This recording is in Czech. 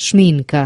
Šminka